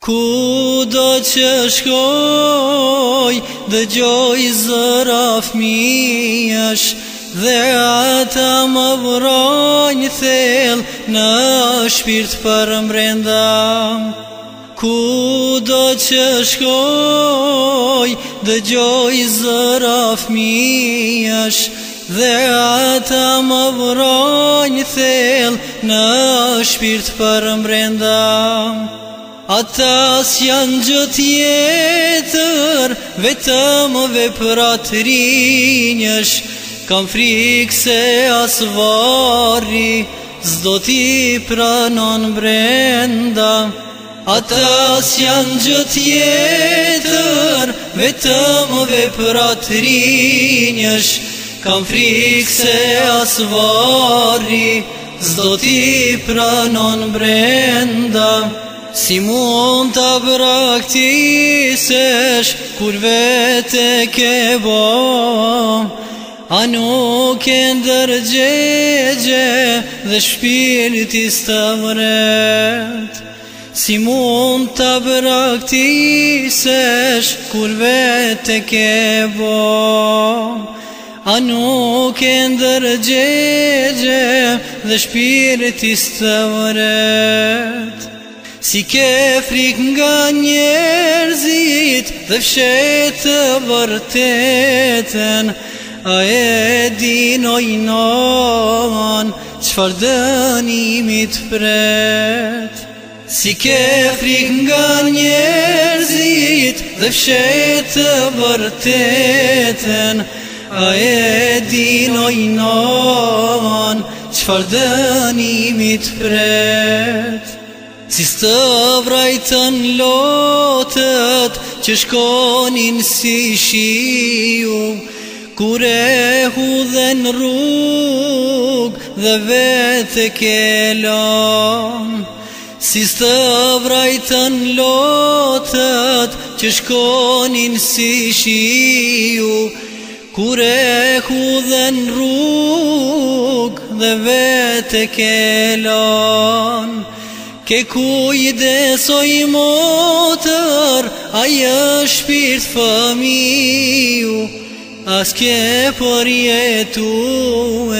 Ku do që shkoj dhe gjoj zëra fmijash Dhe ata më vrojnë thel në shpirt për mrenda Ku do që shkoj dhe gjoj zëra fmijash Dhe ata më vrojnë thel në shpirt për mrenda Ata së janë gjëtë jetër, vetëm dhe rinjësh, Kam frikë se asë varri, zdo t'i pranon brenda. Ata së janë gjëtë jetër, vetëm dhe rinjësh, Kam frikë se asë varri, zdo t'i pranon brenda. Si mund të praktisesh kur vete ke bo A nuk e ndërgjegje dhe shpiritis të vret Si mund të praktisesh kur vete ke bo A nuk e ndërgjegje dhe shpiritis të vret Si ke frik nga njerëzit dhe fshetë të vërteten A e din ojnoman që fardënimit fret Si ke frik nga njerëzit dhe fshetë të vërteten A e din ojnoman që fardënimit fret Si të vrajtën lotët që shkonin si shiu, Kure hu dhe në rrug dhe vetë ke Si të vrajtën lotët që shkonin si shiu, Kure hu dhe në rrug dhe vetë ke lom Ke ku i desoj motër, a jë shpirt fëmiju, as kje për jetu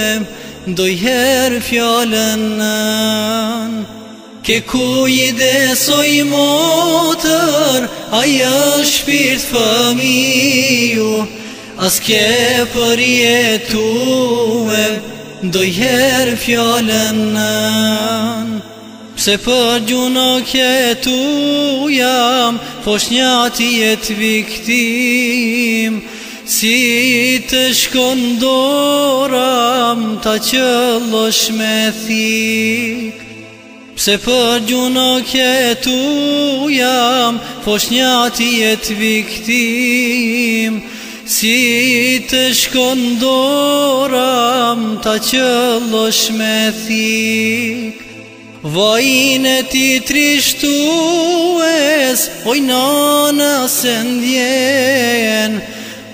em, doj fjallën nënë. Ke ku i desoj motër, a jë shpirt fëmiju, as kje për jetu em, doj fjallën nënë. Pse për gjuno kjetu jam, po shnjati jetë viktim Si të shkondoram, ta që me thik Pse për gjuno kjetu jam, po shnjati jetë viktim Si të shkondoram, ta që me thik Vajnë e ti trishtues, oj nana se ndjen,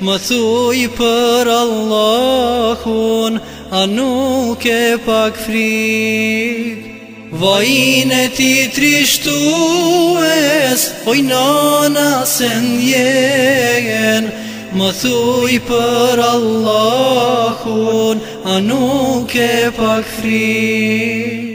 Më thuj për Allahun, a nuk e pak frik. Vajnë e ti trishtues, oj nana se ndjen, Më thuj për Allahun, a nuk e pak frik.